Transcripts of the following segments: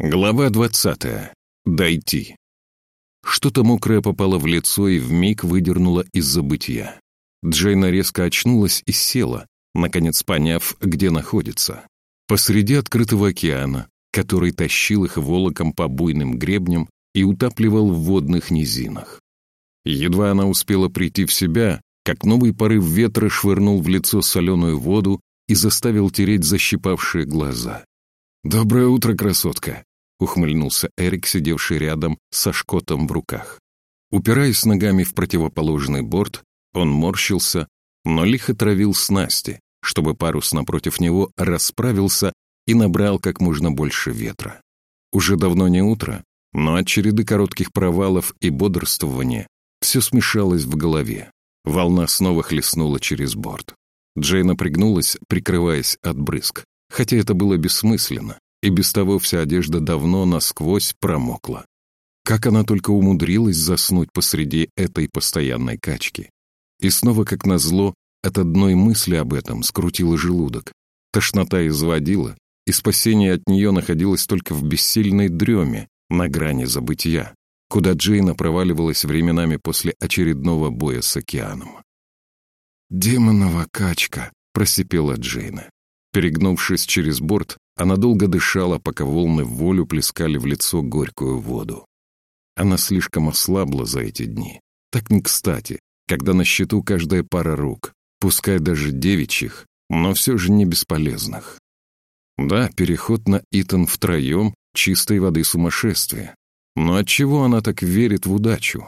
Глава двадцатая. Дойти. Что-то мокрое попало в лицо и вмиг выдернуло из забытия. Джейна резко очнулась и села, наконец поняв, где находится. Посреди открытого океана, который тащил их волоком по буйным гребням и утапливал в водных низинах. Едва она успела прийти в себя, как новый порыв ветра швырнул в лицо соленую воду и заставил тереть защипавшие глаза. «Доброе утро, красотка!» — ухмыльнулся Эрик, сидевший рядом со шкотом в руках. Упираясь ногами в противоположный борт, он морщился, но лихо травил снасти, чтобы парус напротив него расправился и набрал как можно больше ветра. Уже давно не утро, но от череды коротких провалов и бодрствования все смешалось в голове. Волна снова хлестнула через борт. Джейна пригнулась, прикрываясь от брызг хотя это было бессмысленно, и без того вся одежда давно насквозь промокла. Как она только умудрилась заснуть посреди этой постоянной качки. И снова, как назло, от одной мысли об этом скрутило желудок. Тошнота изводила, и спасение от нее находилось только в бессильной дреме на грани забытия, куда Джейна проваливалась временами после очередного боя с океаном. «Демонова качка», — просипела Джейна. Перегнувшись через борт, она долго дышала, пока волны в волю плескали в лицо горькую воду. Она слишком ослабла за эти дни. Так не кстати, когда на счету каждая пара рук, пускай даже девичьих, но все же не бесполезных. Да, переход на Итан втроем — чистой воды сумасшествие. Но отчего она так верит в удачу?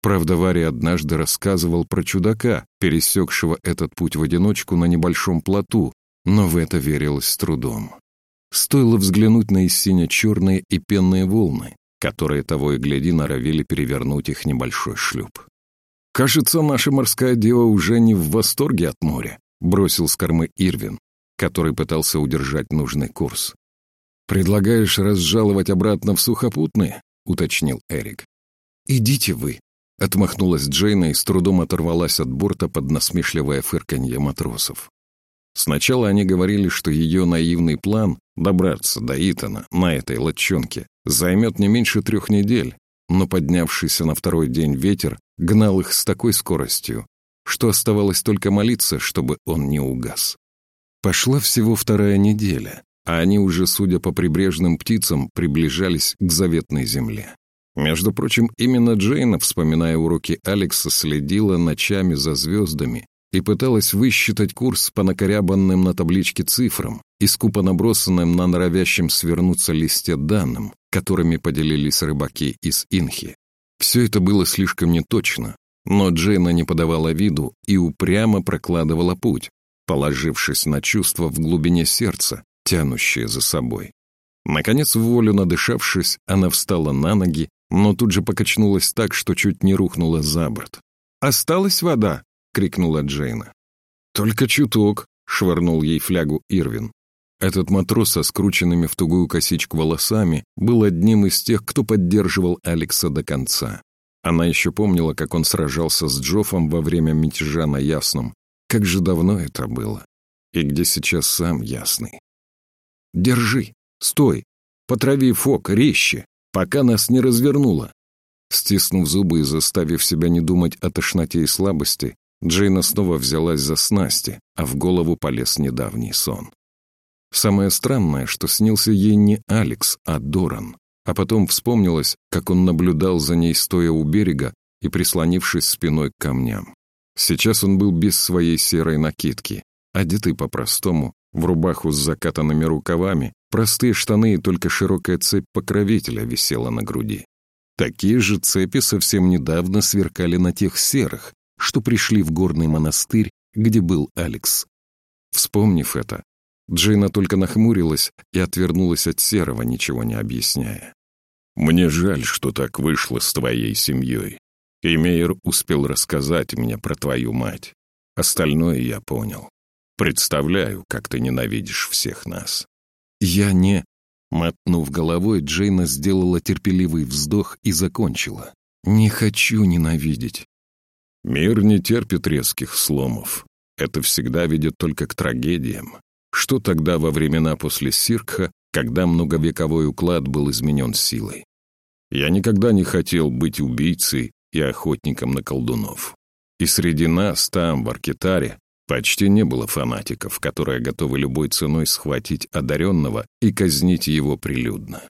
Правда, Варя однажды рассказывал про чудака, пересекшего этот путь в одиночку на небольшом плоту, но в это верилось с трудом. Стоило взглянуть на сине-черные и пенные волны, которые того и гляди норовили перевернуть их небольшой шлюп. «Кажется, наша морская дева уже не в восторге от моря», бросил с кормы Ирвин, который пытался удержать нужный курс. «Предлагаешь разжаловать обратно в сухопутные?» — уточнил Эрик. «Идите вы», — отмахнулась Джейна и с трудом оторвалась от борта под насмешливое фырканье матросов. Сначала они говорили, что ее наивный план добраться до Итана на этой лодчонке займет не меньше трех недель, но поднявшийся на второй день ветер гнал их с такой скоростью, что оставалось только молиться, чтобы он не угас. Пошла всего вторая неделя, а они уже, судя по прибрежным птицам, приближались к заветной земле. Между прочим, именно Джейна, вспоминая уроки Алекса, следила ночами за звездами и пыталась высчитать курс по накорябанным на табличке цифрам и скупо набросанным на норовящем свернуться листе данным, которыми поделились рыбаки из Инхи. Все это было слишком неточно, но Джейна не подавала виду и упрямо прокладывала путь, положившись на чувства в глубине сердца, тянущие за собой. Наконец, в волю надышавшись, она встала на ноги, но тут же покачнулась так, что чуть не рухнула за борт. «Осталась вода?» — крикнула Джейна. «Только чуток», — швырнул ей флягу Ирвин. Этот матрос со скрученными в тугую косичку волосами был одним из тех, кто поддерживал Алекса до конца. Она еще помнила, как он сражался с Джоффом во время мятежа на Ясном. Как же давно это было. И где сейчас сам Ясный. «Держи! Стой! Потрави фок, резче, пока нас не развернуло!» Стиснув зубы и заставив себя не думать о тошноте и слабости, Джейна снова взялась за снасти, а в голову полез недавний сон. Самое странное, что снился ей не Алекс, а Доран. А потом вспомнилось, как он наблюдал за ней, стоя у берега и прислонившись спиной к камням. Сейчас он был без своей серой накидки, одетый по-простому, в рубаху с закатанными рукавами, простые штаны и только широкая цепь покровителя висела на груди. Такие же цепи совсем недавно сверкали на тех серых, что пришли в горный монастырь, где был Алекс. Вспомнив это, Джейна только нахмурилась и отвернулась от Серого, ничего не объясняя. «Мне жаль, что так вышло с твоей семьей. И Мейер успел рассказать мне про твою мать. Остальное я понял. Представляю, как ты ненавидишь всех нас». «Я не...» Мотнув головой, Джейна сделала терпеливый вздох и закончила. «Не хочу ненавидеть. Мир не терпит резких сломов. Это всегда ведет только к трагедиям. Что тогда во времена после Сиркха когда многовековой уклад был изменен силой. Я никогда не хотел быть убийцей и охотником на колдунов. И среди нас, там, в Аркитаре, почти не было фанатиков, которые готовы любой ценой схватить одаренного и казнить его прилюдно.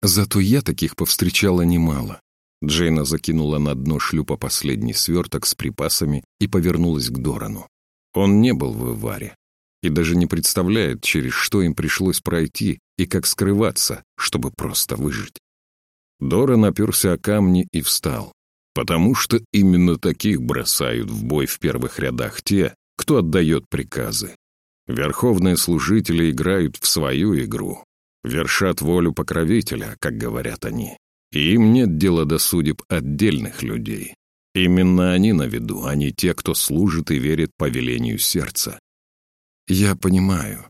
Зато я таких повстречала немало. Джейна закинула на дно шлюпа последний сверток с припасами и повернулась к Дорану. Он не был в Иваре и даже не представляет, через что им пришлось пройти и как скрываться, чтобы просто выжить. Доран оперся о камни и встал, потому что именно таких бросают в бой в первых рядах те, кто отдает приказы. Верховные служители играют в свою игру, вершат волю покровителя, как говорят они. И им нет дела до судеб отдельных людей. Именно они на виду, а не те, кто служит и верит по велению сердца. Я понимаю,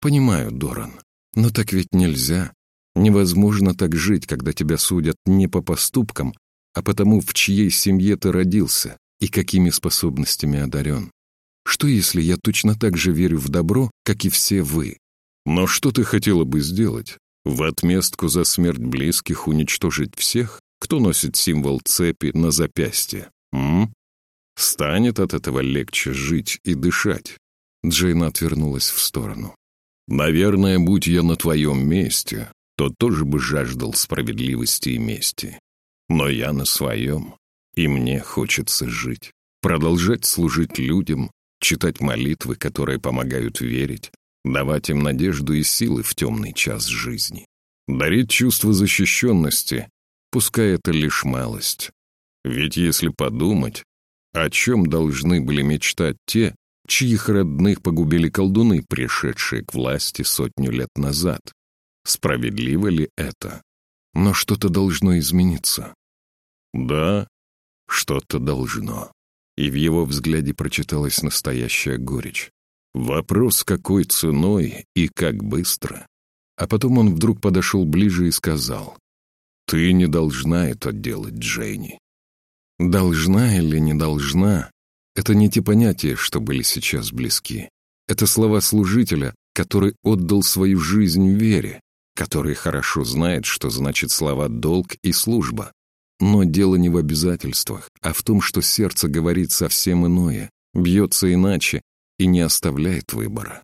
понимаю, Доран, но так ведь нельзя. Невозможно так жить, когда тебя судят не по поступкам, а потому, в чьей семье ты родился и какими способностями одарен. Что, если я точно так же верю в добро, как и все вы? Но что ты хотела бы сделать? В отместку за смерть близких уничтожить всех, кто носит символ цепи на запястье? М? Станет от этого легче жить и дышать. Джейна отвернулась в сторону. «Наверное, будь я на твоем месте, то тоже бы жаждал справедливости и мести. Но я на своем, и мне хочется жить, продолжать служить людям, читать молитвы, которые помогают верить, давать им надежду и силы в темный час жизни, дарить чувство защищенности, пускай это лишь малость. Ведь если подумать, о чем должны были мечтать те, чьих родных погубили колдуны, пришедшие к власти сотню лет назад? Справедливо ли это? Но что-то должно измениться. Да, что-то должно. И в его взгляде прочиталась настоящая горечь. Вопрос, какой ценой и как быстро. А потом он вдруг подошел ближе и сказал, «Ты не должна это делать, Джейни». «Должна или не должна» — это не те понятия, что были сейчас близки. Это слова служителя, который отдал свою жизнь вере, который хорошо знает, что значит слова «долг» и «служба». Но дело не в обязательствах, а в том, что сердце говорит совсем иное, бьется иначе и не оставляет выбора.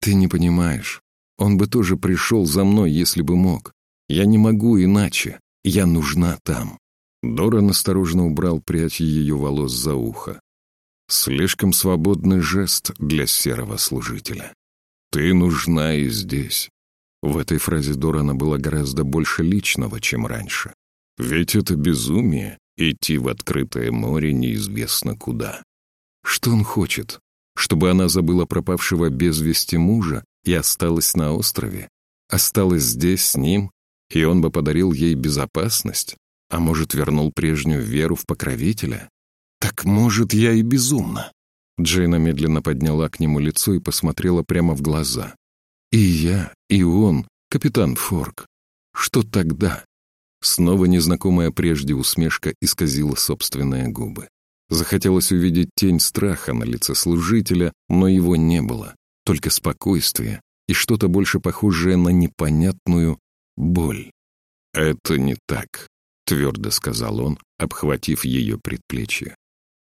Ты не понимаешь. Он бы тоже пришел за мной, если бы мог. Я не могу иначе. Я нужна там. Доран осторожно убрал прядь ее волос за ухо. Слишком свободный жест для серого служителя. Ты нужна и здесь. В этой фразе Дорана было гораздо больше личного, чем раньше. Ведь это безумие — идти в открытое море неизвестно куда. Что он хочет? Чтобы она забыла пропавшего без вести мужа и осталась на острове? Осталась здесь с ним, и он бы подарил ей безопасность? А может, вернул прежнюю веру в покровителя? Так может, я и безумна. Джейна медленно подняла к нему лицо и посмотрела прямо в глаза. И я, и он, капитан Форк. Что тогда? Снова незнакомая прежде усмешка исказила собственные губы. Захотелось увидеть тень страха на лице служителя, но его не было, только спокойствие и что-то больше похожее на непонятную боль. «Это не так», — твердо сказал он, обхватив ее предплечье.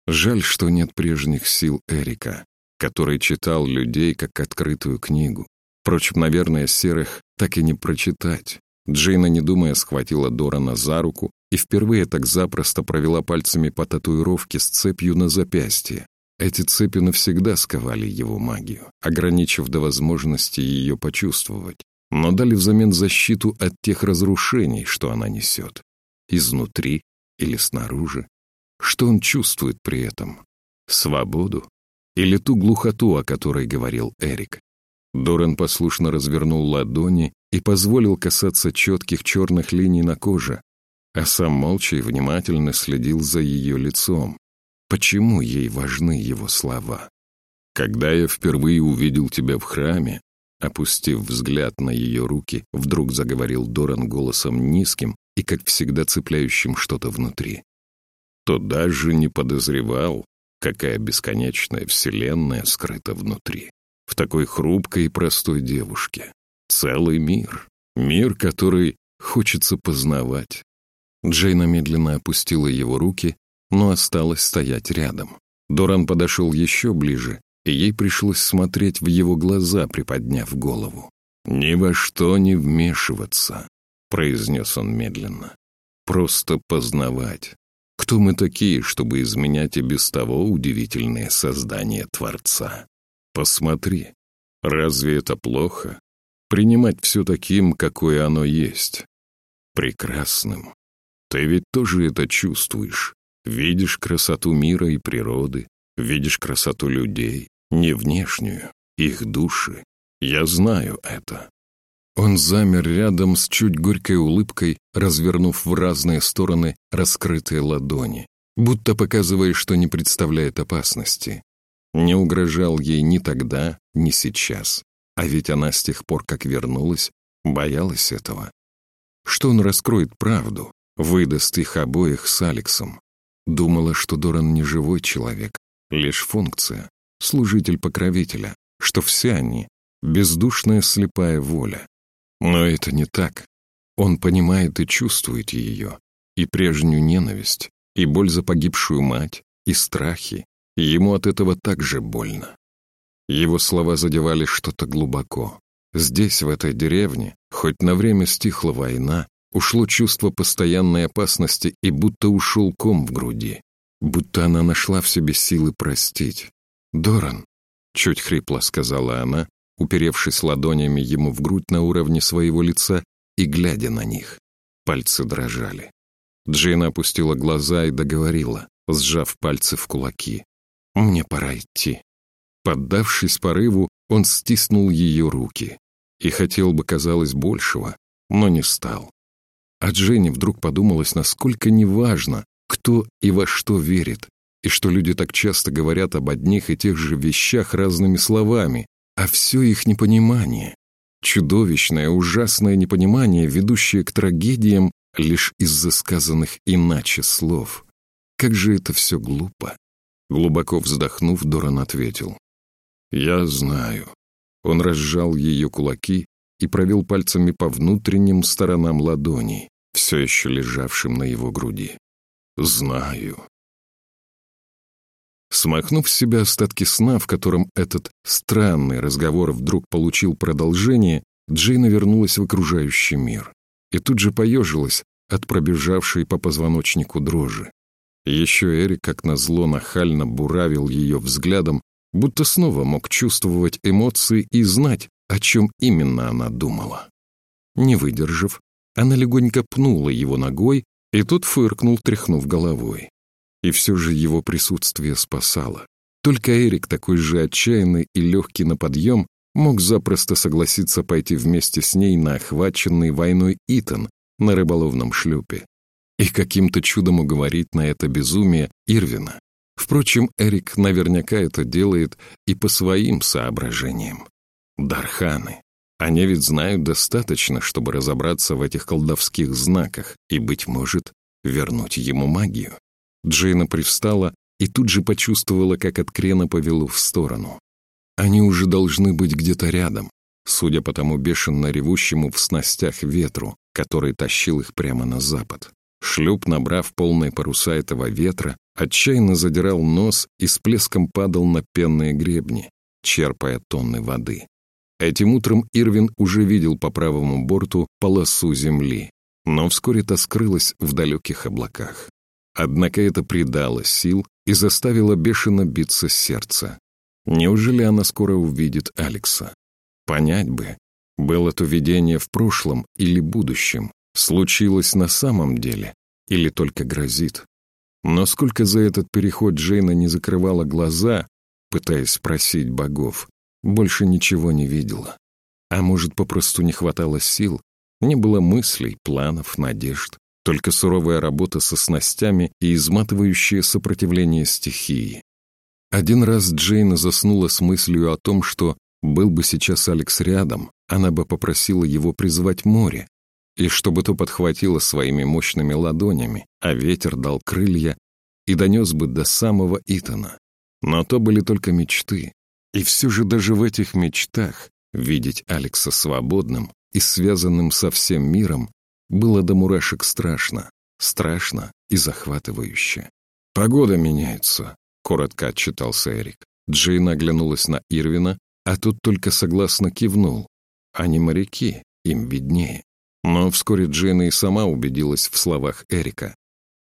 Жаль, что нет прежних сил Эрика, который читал людей как открытую книгу, Впрочем, наверное, серых так и не прочитать. Джейна, не думая, схватила Дорана за руку и впервые так запросто провела пальцами по татуировке с цепью на запястье. Эти цепи навсегда сковали его магию, ограничив до возможности ее почувствовать, но дали взамен защиту от тех разрушений, что она несет. Изнутри или снаружи. Что он чувствует при этом? Свободу? Или ту глухоту, о которой говорил Эрик? Доран послушно развернул ладони и позволил касаться четких черных линий на коже, а сам молча и внимательно следил за ее лицом. Почему ей важны его слова? «Когда я впервые увидел тебя в храме», опустив взгляд на ее руки, вдруг заговорил Доран голосом низким и, как всегда, цепляющим что-то внутри, то даже не подозревал, какая бесконечная вселенная скрыта внутри в такой хрупкой и простой девушке. Целый мир. Мир, который хочется познавать. Джейна медленно опустила его руки, но осталась стоять рядом. Доран подошел еще ближе, и ей пришлось смотреть в его глаза, приподняв голову. «Ни во что не вмешиваться», — произнес он медленно. «Просто познавать. Кто мы такие, чтобы изменять и без того удивительное создание Творца? Посмотри, разве это плохо? Принимать все таким, какое оно есть. Прекрасным. Ты ведь тоже это чувствуешь. Видишь красоту мира и природы, видишь красоту людей, не внешнюю, их души. Я знаю это. Он замер рядом с чуть горькой улыбкой, развернув в разные стороны раскрытые ладони, будто показывая, что не представляет опасности. Не угрожал ей ни тогда, ни сейчас. А ведь она с тех пор, как вернулась, боялась этого. Что он раскроет правду, выдаст их обоих с Алексом. Думала, что Доран не живой человек, лишь функция, служитель покровителя, что все они — бездушная слепая воля. Но это не так. Он понимает и чувствует ее, и прежнюю ненависть, и боль за погибшую мать, и страхи. Ему от этого так же больно. Его слова задевали что-то глубоко. Здесь, в этой деревне, хоть на время стихла война, ушло чувство постоянной опасности и будто ушел ком в груди. Будто она нашла в себе силы простить. «Доран», — чуть хрипло сказала она, уперевшись ладонями ему в грудь на уровне своего лица и глядя на них. Пальцы дрожали. Джейна опустила глаза и договорила, сжав пальцы в кулаки. «Мне пора идти». Поддавшись порыву, он стиснул ее руки и хотел бы, казалось, большего, но не стал. А Дженни вдруг подумалось, насколько неважно, кто и во что верит, и что люди так часто говорят об одних и тех же вещах разными словами, а все их непонимание. Чудовищное, ужасное непонимание, ведущее к трагедиям лишь из-за сказанных иначе слов. Как же это все глупо. Глубоко вздохнув, Доран ответил. «Я знаю». Он разжал ее кулаки и провел пальцами по внутренним сторонам ладоней, все еще лежавшим на его груди. «Знаю». Смахнув с себя остатки сна, в котором этот странный разговор вдруг получил продолжение, Джейна вернулась в окружающий мир и тут же поежилась от пробежавшей по позвоночнику дрожи. Еще Эрик, как назло, нахально буравил ее взглядом, будто снова мог чувствовать эмоции и знать, о чем именно она думала. Не выдержав, она легонько пнула его ногой, и тот фыркнул, тряхнув головой. И все же его присутствие спасало. Только Эрик, такой же отчаянный и легкий на подъем, мог запросто согласиться пойти вместе с ней на охваченный войной Итан на рыболовном шлюпе и каким-то чудом уговорить на это безумие Ирвина. Впрочем, Эрик наверняка это делает и по своим соображениям. Дарханы. Они ведь знают достаточно, чтобы разобраться в этих колдовских знаках и, быть может, вернуть ему магию. Джейна привстала и тут же почувствовала, как от крена повело в сторону. Они уже должны быть где-то рядом, судя по тому бешено ревущему в снастях ветру, который тащил их прямо на запад. Шлюп, набрав полные паруса этого ветра, отчаянно задирал нос и с плеском падал на пенные гребни, черпая тонны воды. Этим утром Ирвин уже видел по правому борту полосу земли, но вскоре та скрылась в далеких облаках. Однако это придало сил и заставило бешено биться сердце. Неужели она скоро увидит Алекса? Понять бы, было то видение в прошлом или будущем, случилось на самом деле или только грозит. Но сколько за этот переход Джейна не закрывала глаза, пытаясь спросить богов, больше ничего не видела. А может, попросту не хватало сил, не было мыслей, планов, надежд. Только суровая работа со снастями и изматывающее сопротивление стихии. Один раз Джейна заснула с мыслью о том, что был бы сейчас Алекс рядом, она бы попросила его призвать море, и чтобы то подхватило своими мощными ладонями, а ветер дал крылья и донес бы до самого Итана. Но то были только мечты. И все же даже в этих мечтах Видеть Алекса свободным и связанным со всем миром было до мурашек страшно, страшно и захватывающе. «Погода меняется», — коротко отчитался Эрик. Джейн оглянулась на Ирвина, а тот только согласно кивнул. Они моряки, им виднее. Но вскоре Джейна и сама убедилась в словах Эрика.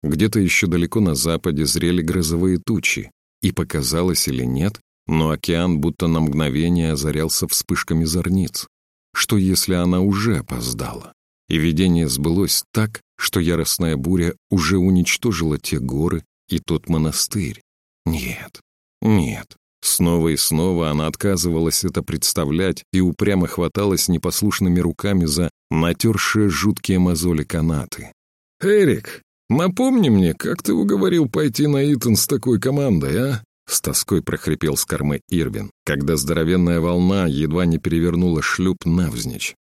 Где-то еще далеко на западе зрели грозовые тучи, и показалось или нет, но океан будто на мгновение озарялся вспышками зорниц. Что если она уже опоздала? И видение сбылось так, что яростная буря уже уничтожила те горы и тот монастырь. Нет, нет. Снова и снова она отказывалась это представлять и упрямо хваталась непослушными руками за натершие жуткие мозоли канаты. «Эрик, напомни мне, как ты уговорил пойти на Итан с такой командой, а?» С тоской прохрипел с кормы Ирвин, когда здоровенная волна едва не перевернула шлюп навзничь.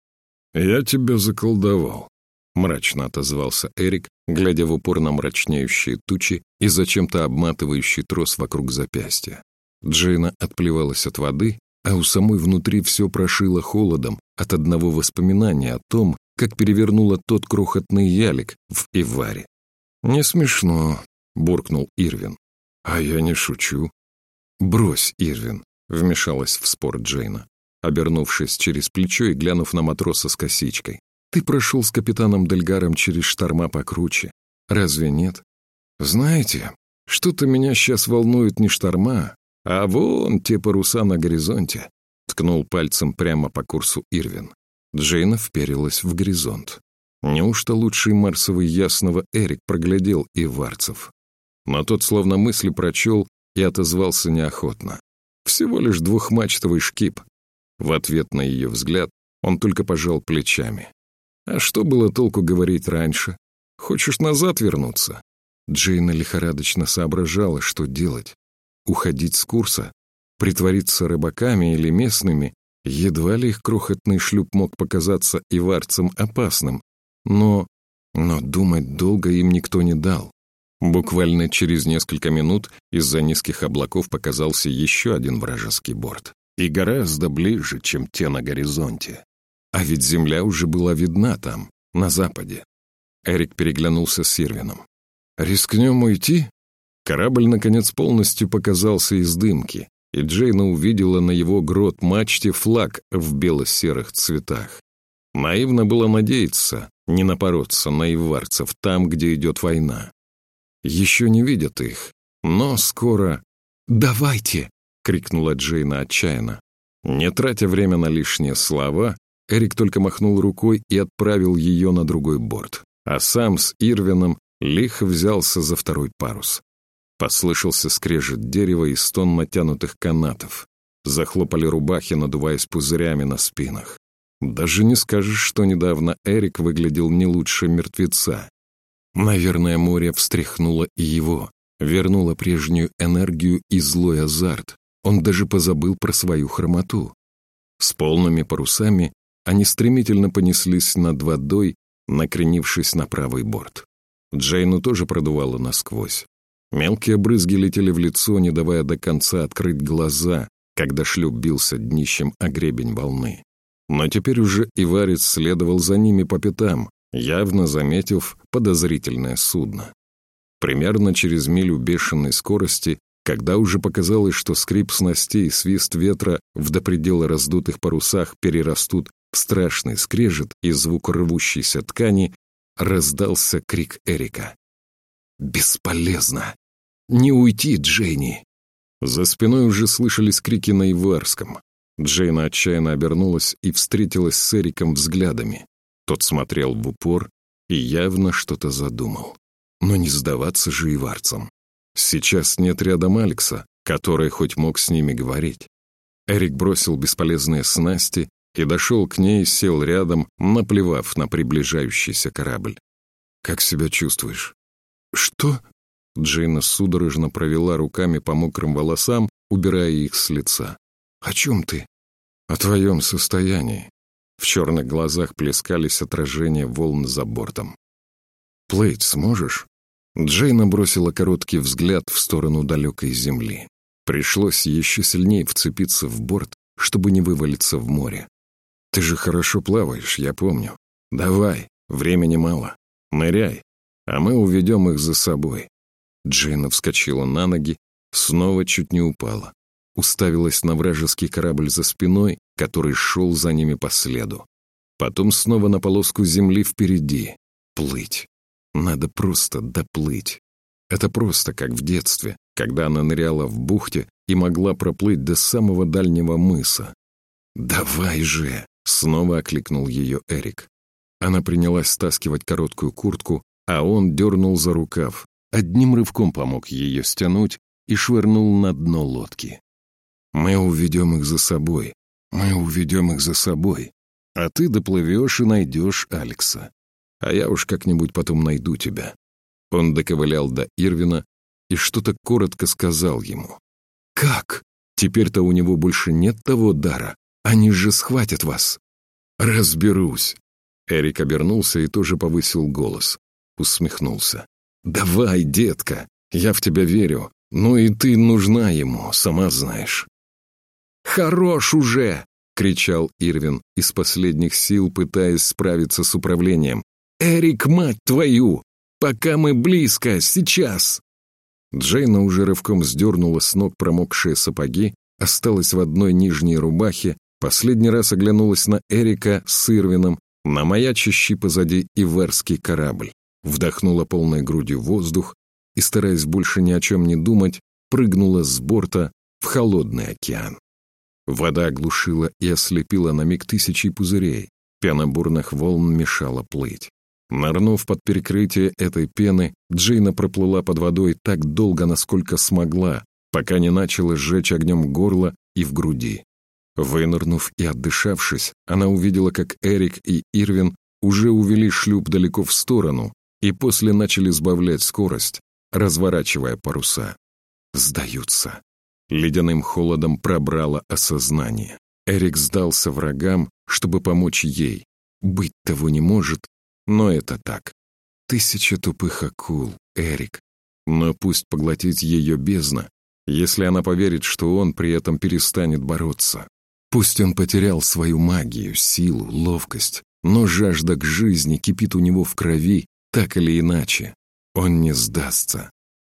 «Я тебя заколдовал», — мрачно отозвался Эрик, глядя в упор на мрачнеющие тучи и зачем-то обматывающий трос вокруг запястья. Джейна отплевалась от воды, а у самой внутри все прошило холодом от одного воспоминания о том, как перевернула тот крохотный ялик в Иваре. «Не смешно», — буркнул Ирвин. «А я не шучу». «Брось, Ирвин», — вмешалась в спор Джейна, обернувшись через плечо и глянув на матроса с косичкой. «Ты прошел с капитаном Дельгаром через шторма покруче. Разве нет? Знаете, что-то меня сейчас волнует не шторма, а вон те паруса на горизонте», — ткнул пальцем прямо по курсу Ирвин. Джейна вперилась в горизонт. Неужто лучший марсовый ясного Эрик проглядел и Варцев? Но тот словно мысли прочел и отозвался неохотно. Всего лишь двухмачтовый шкип. В ответ на ее взгляд он только пожал плечами. А что было толку говорить раньше? Хочешь назад вернуться? Джейна лихорадочно соображала, что делать. Уходить с курса? Притвориться рыбаками или местными? Едва ли их крохотный шлюп мог показаться и варцам опасным. Но... Но думать долго им никто не дал. Буквально через несколько минут из-за низких облаков показался еще один вражеский борт. И гораздо ближе, чем те на горизонте. А ведь земля уже была видна там, на западе. Эрик переглянулся с Ирвином. «Рискнем уйти?» Корабль, наконец, полностью показался из дымки, и Джейна увидела на его грот мачте флаг в бело-серых цветах. Наивно было надеяться не напороться на иварцев там, где идет война. Еще не видят их, но скоро... «Давайте!» — крикнула Джейна отчаянно. Не тратя время на лишние слова, Эрик только махнул рукой и отправил ее на другой борт, а сам с Ирвином лихо взялся за второй парус. Послышался скрежет дерева и стон натянутых канатов. Захлопали рубахи, надуваясь пузырями на спинах. Даже не скажешь, что недавно Эрик выглядел не лучше мертвеца. Наверное, море встряхнуло и его, вернуло прежнюю энергию и злой азарт. Он даже позабыл про свою хромоту. С полными парусами они стремительно понеслись над водой, накренившись на правый борт. Джейну тоже продувало насквозь. Мелкие брызги летели в лицо, не давая до конца открыть глаза, когда шлюп бился днищем о гребень волны. Но теперь уже Иварец следовал за ними по пятам, явно заметив подозрительное судно. Примерно через милю бешеной скорости, когда уже показалось, что скрип снастей и свист ветра в до предела раздутых парусах перерастут в страшный скрежет и звук рвущейся ткани, раздался крик Эрика. «Бесполезно! Не уйти, Джейни!» За спиной уже слышались крики на Иварском. Джейна отчаянно обернулась и встретилась с Эриком взглядами. Тот смотрел в упор и явно что-то задумал. Но не сдаваться же и варцам. Сейчас нет рядом Алекса, который хоть мог с ними говорить. Эрик бросил бесполезные снасти и дошел к ней, сел рядом, наплевав на приближающийся корабль. «Как себя чувствуешь?» «Что?» Джейна судорожно провела руками по мокрым волосам, убирая их с лица. «О чем ты?» «О твоем состоянии. В черных глазах плескались отражения волн за бортом. «Плыть сможешь?» Джейна бросила короткий взгляд в сторону далекой земли. Пришлось еще сильнее вцепиться в борт, чтобы не вывалиться в море. «Ты же хорошо плаваешь, я помню. Давай, времени мало. Ныряй, а мы уведем их за собой». Джейна вскочила на ноги, снова чуть не упала. Уставилась на вражеский корабль за спиной, который шел за ними по следу. Потом снова на полоску земли впереди. Плыть. Надо просто доплыть. Это просто как в детстве, когда она ныряла в бухте и могла проплыть до самого дальнего мыса. «Давай же!» — снова окликнул ее Эрик. Она принялась стаскивать короткую куртку, а он дернул за рукав, одним рывком помог ее стянуть и швырнул на дно лодки. «Мы уведем их за собой. Мы уведем их за собой. А ты доплывешь и найдешь Алекса. А я уж как-нибудь потом найду тебя». Он доковылял до Ирвина и что-то коротко сказал ему. «Как? Теперь-то у него больше нет того дара. Они же схватят вас». «Разберусь». Эрик обернулся и тоже повысил голос. Усмехнулся. «Давай, детка, я в тебя верю. Ну и ты нужна ему, сама знаешь». «Хорош уже!» — кричал Ирвин, из последних сил пытаясь справиться с управлением. «Эрик, мать твою! Пока мы близко, сейчас!» Джейна уже рывком сдернула с ног промокшие сапоги, осталась в одной нижней рубахе, последний раз оглянулась на Эрика с Ирвином, на маячащий позади иверский корабль, вдохнула полной грудью воздух и, стараясь больше ни о чем не думать, прыгнула с борта в холодный океан. Вода оглушила и ослепила на миг тысячи пузырей. Пена бурных волн мешала плыть. Нырнув под перекрытие этой пены, Джейна проплыла под водой так долго, насколько смогла, пока не начала сжечь огнем горло и в груди. Вынырнув и отдышавшись, она увидела, как Эрик и Ирвин уже увели шлюп далеко в сторону и после начали сбавлять скорость, разворачивая паруса. Сдаются. Ледяным холодом пробрало осознание. Эрик сдался врагам, чтобы помочь ей. Быть того не может, но это так. Тысяча тупых акул, Эрик. Но пусть поглотить ее бездна, если она поверит, что он при этом перестанет бороться. Пусть он потерял свою магию, силу, ловкость, но жажда к жизни кипит у него в крови, так или иначе. Он не сдастся.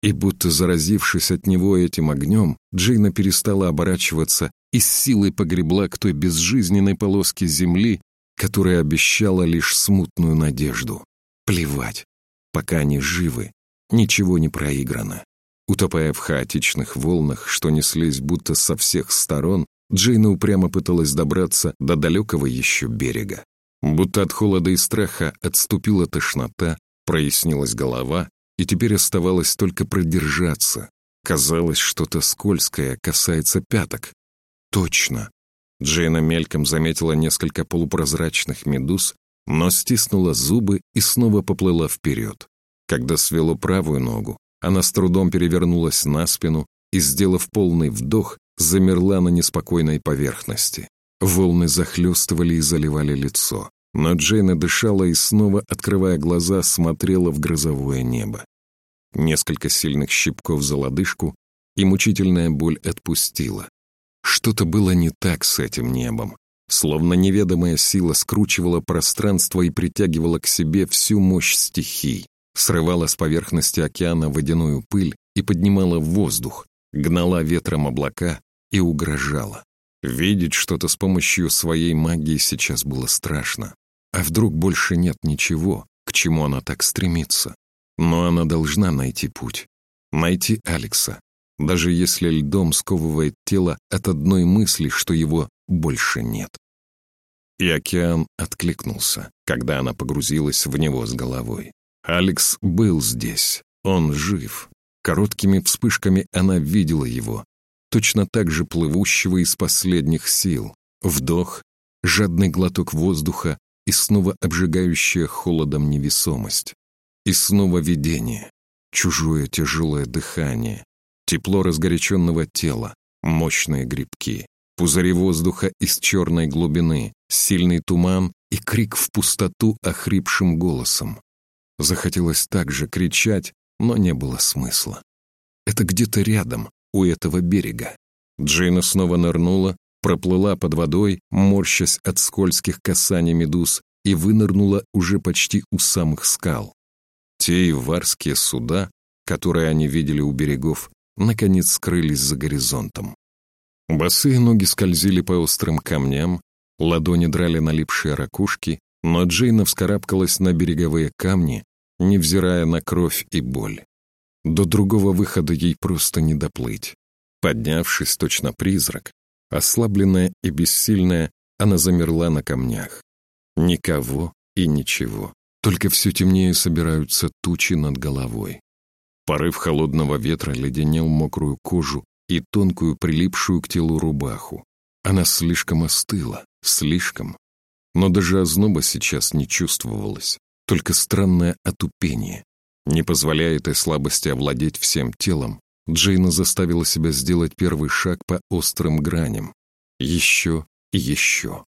И будто заразившись от него этим огнем, Джейна перестала оборачиваться и с силой погребла к той безжизненной полоске земли, которая обещала лишь смутную надежду. Плевать. Пока они живы, ничего не проиграно. Утопая в хаотичных волнах, что неслись будто со всех сторон, Джейна упрямо пыталась добраться до далекого еще берега. Будто от холода и страха отступила тошнота, прояснилась голова, и теперь оставалось только продержаться. Казалось, что-то скользкое касается пяток. Точно. Джейна мельком заметила несколько полупрозрачных медуз, но стиснула зубы и снова поплыла вперед. Когда свело правую ногу, она с трудом перевернулась на спину и, сделав полный вдох, замерла на неспокойной поверхности. Волны захлестывали и заливали лицо. Но Джейна дышала и снова, открывая глаза, смотрела в грозовое небо. Несколько сильных щипков за лодыжку, и мучительная боль отпустила. Что-то было не так с этим небом. Словно неведомая сила скручивала пространство и притягивала к себе всю мощь стихий, срывала с поверхности океана водяную пыль и поднимала в воздух, гнала ветром облака и угрожала. Видеть что-то с помощью своей магии сейчас было страшно. А вдруг больше нет ничего, к чему она так стремится? Но она должна найти путь. Найти Алекса, даже если льдом сковывает тело от одной мысли, что его больше нет. И океан откликнулся, когда она погрузилась в него с головой. Алекс был здесь, он жив. Короткими вспышками она видела его, точно так же плывущего из последних сил. Вдох, жадный глоток воздуха, и снова обжигающая холодом невесомость. И снова видение, чужое тяжелое дыхание, тепло разгоряченного тела, мощные грибки, пузыри воздуха из черной глубины, сильный туман и крик в пустоту охрипшим голосом. Захотелось также кричать, но не было смысла. Это где-то рядом, у этого берега. Джейна снова нырнула проплыла под водой, морщась от скользких касаний медуз, и вынырнула уже почти у самых скал. Те иварские суда, которые они видели у берегов, наконец скрылись за горизонтом. Босые ноги скользили по острым камням, ладони драли налипшие ракушки, но Джейна вскарабкалась на береговые камни, невзирая на кровь и боль. До другого выхода ей просто не доплыть. Поднявшись, точно призрак, ослабленная и бессильная, она замерла на камнях. Никого и ничего. Только все темнее собираются тучи над головой. Порыв холодного ветра леденел мокрую кожу и тонкую, прилипшую к телу рубаху. Она слишком остыла, слишком. Но даже озноба сейчас не чувствовалось, только странное отупение. Не позволяя этой слабости овладеть всем телом, Джейна заставила себя сделать первый шаг по острым граням. Еще и еще.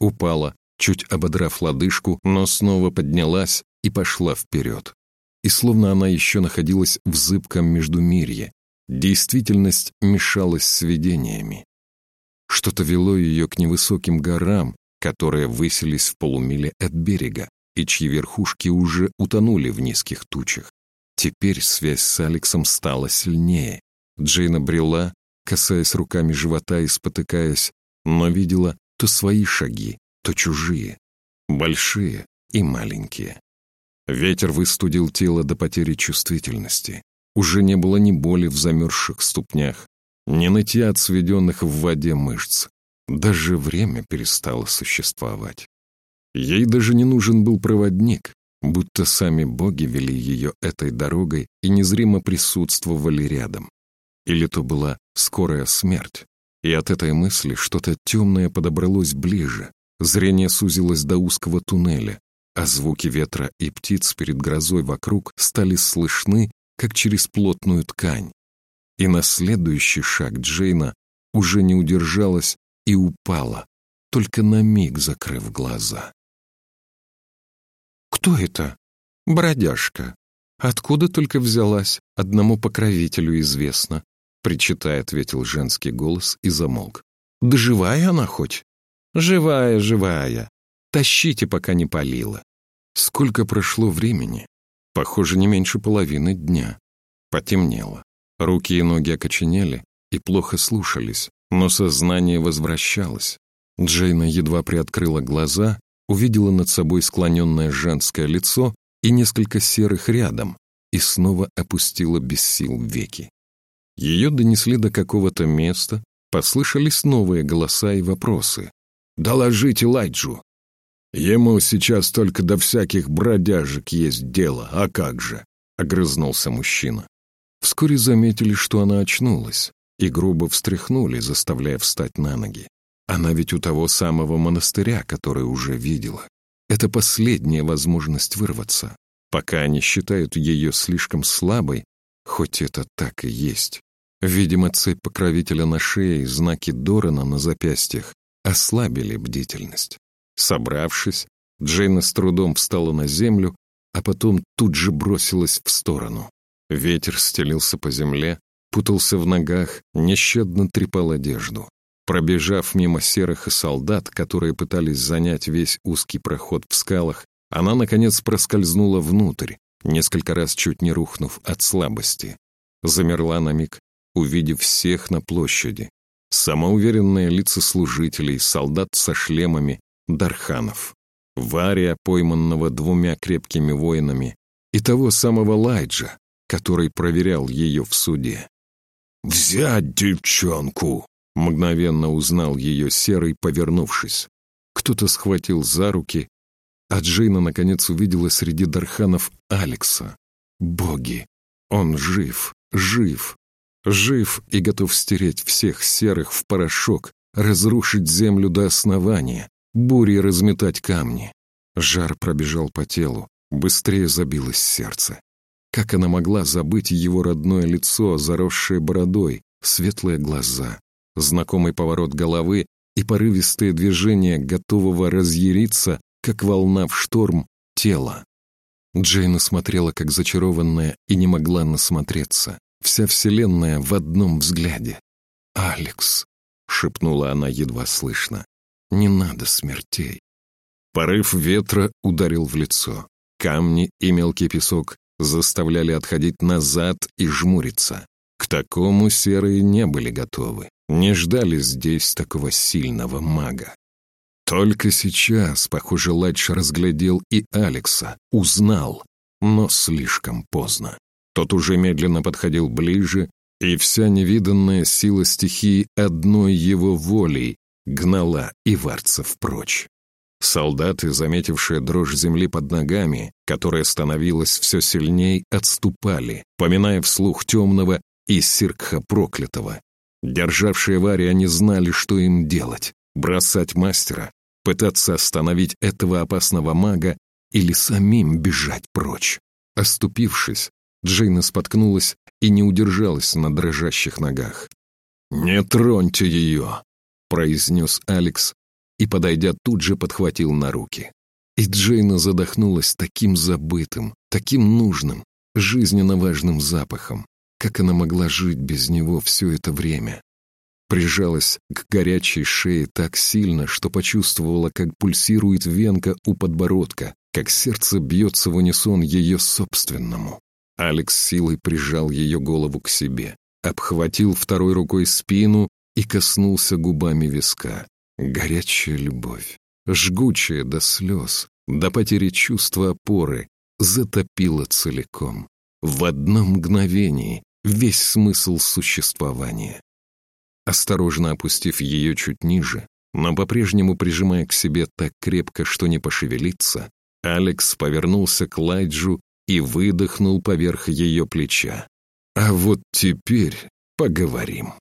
Упала, чуть ободрав лодыжку, но снова поднялась и пошла вперед. И словно она еще находилась в зыбком междумирье, действительность мешалась с видениями. Что-то вело ее к невысоким горам, которые высились в полумиле от берега, и чьи верхушки уже утонули в низких тучах. Теперь связь с Алексом стала сильнее. Джейна брела, касаясь руками живота и спотыкаясь, но видела то свои шаги, то чужие, большие и маленькие. Ветер выстудил тело до потери чувствительности. Уже не было ни боли в замерзших ступнях, ни нытья от сведенных в воде мышц. Даже время перестало существовать. Ей даже не нужен был проводник, будто сами боги вели ее этой дорогой и незримо присутствовали рядом. Или то была скорая смерть, и от этой мысли что-то темное подобралось ближе, зрение сузилось до узкого туннеля, а звуки ветра и птиц перед грозой вокруг стали слышны, как через плотную ткань. И на следующий шаг Джейна уже не удержалась и упала, только на миг закрыв глаза. «Кто это?» «Бродяжка. Откуда только взялась, одному покровителю известно», причитая, ответил женский голос и замолк. «Да живая она хоть?» «Живая, живая. Тащите, пока не полила». Сколько прошло времени? Похоже, не меньше половины дня. Потемнело. Руки и ноги окоченели и плохо слушались, но сознание возвращалось. Джейна едва приоткрыла глаза увидела над собой склоненное женское лицо и несколько серых рядом, и снова опустила без сил веки. Ее донесли до какого-то места, послышались новые голоса и вопросы. «Доложите Лайджу!» «Ему сейчас только до всяких бродяжек есть дело, а как же?» — огрызнулся мужчина. Вскоре заметили, что она очнулась, и грубо встряхнули, заставляя встать на ноги. Она ведь у того самого монастыря, который уже видела. Это последняя возможность вырваться, пока они считают ее слишком слабой, хоть это так и есть. Видимо, цепь покровителя на шее и знаки Дорана на запястьях ослабили бдительность. Собравшись, Джейна с трудом встала на землю, а потом тут же бросилась в сторону. Ветер стелился по земле, путался в ногах, нещадно трепал одежду. Пробежав мимо серых и солдат, которые пытались занять весь узкий проход в скалах, она, наконец, проскользнула внутрь, несколько раз чуть не рухнув от слабости. Замерла на миг, увидев всех на площади. Самоуверенные лица служителей, солдат со шлемами, дарханов. Вария, пойманного двумя крепкими воинами, и того самого Лайджа, который проверял ее в суде. «Взять девчонку!» Мгновенно узнал ее серый, повернувшись. Кто-то схватил за руки, а Джейна наконец увидела среди дарханов Алекса. Боги! Он жив, жив, жив и готов стереть всех серых в порошок, разрушить землю до основания, бурей разметать камни. Жар пробежал по телу, быстрее забилось сердце. Как она могла забыть его родное лицо, заросшее бородой, светлые глаза, знакомый поворот головы и порывистые движения, готового разъяриться, как волна в шторм, тела. Джейна смотрела, как зачарованная, и не могла насмотреться. Вся вселенная в одном взгляде. Алекс. — шепнула она едва слышно. «Не надо смертей». Порыв ветра ударил в лицо. Камни и мелкий песок заставляли отходить назад и жмуриться. Такому серые не были готовы, не ждали здесь такого сильного мага. Только сейчас, похоже, Ладж разглядел и Алекса, узнал, но слишком поздно. Тот уже медленно подходил ближе, и вся невиданная сила стихии одной его волей гнала иварцев прочь. Солдаты, заметившие дрожь земли под ногами, которая становилась все сильней, отступали, поминая вслух темного и сиркха проклятого. Державшие Вари, они знали, что им делать — бросать мастера, пытаться остановить этого опасного мага или самим бежать прочь. Оступившись, Джейна споткнулась и не удержалась на дрожащих ногах. «Не троньте ее!» — произнес Алекс и, подойдя, тут же подхватил на руки. И Джейна задохнулась таким забытым, таким нужным, жизненно важным запахом. Как она могла жить без него все это время? Прижалась к горячей шее так сильно, что почувствовала, как пульсирует венка у подбородка, как сердце бьется в унисон ее собственному. Алекс силой прижал ее голову к себе, обхватил второй рукой спину и коснулся губами виска. Горячая любовь, жгучая до слез, до потери чувства опоры, затопила целиком. В одно мгновение весь смысл существования. Осторожно опустив ее чуть ниже, но по-прежнему прижимая к себе так крепко, что не пошевелиться, Алекс повернулся к Лайджу и выдохнул поверх ее плеча. «А вот теперь поговорим».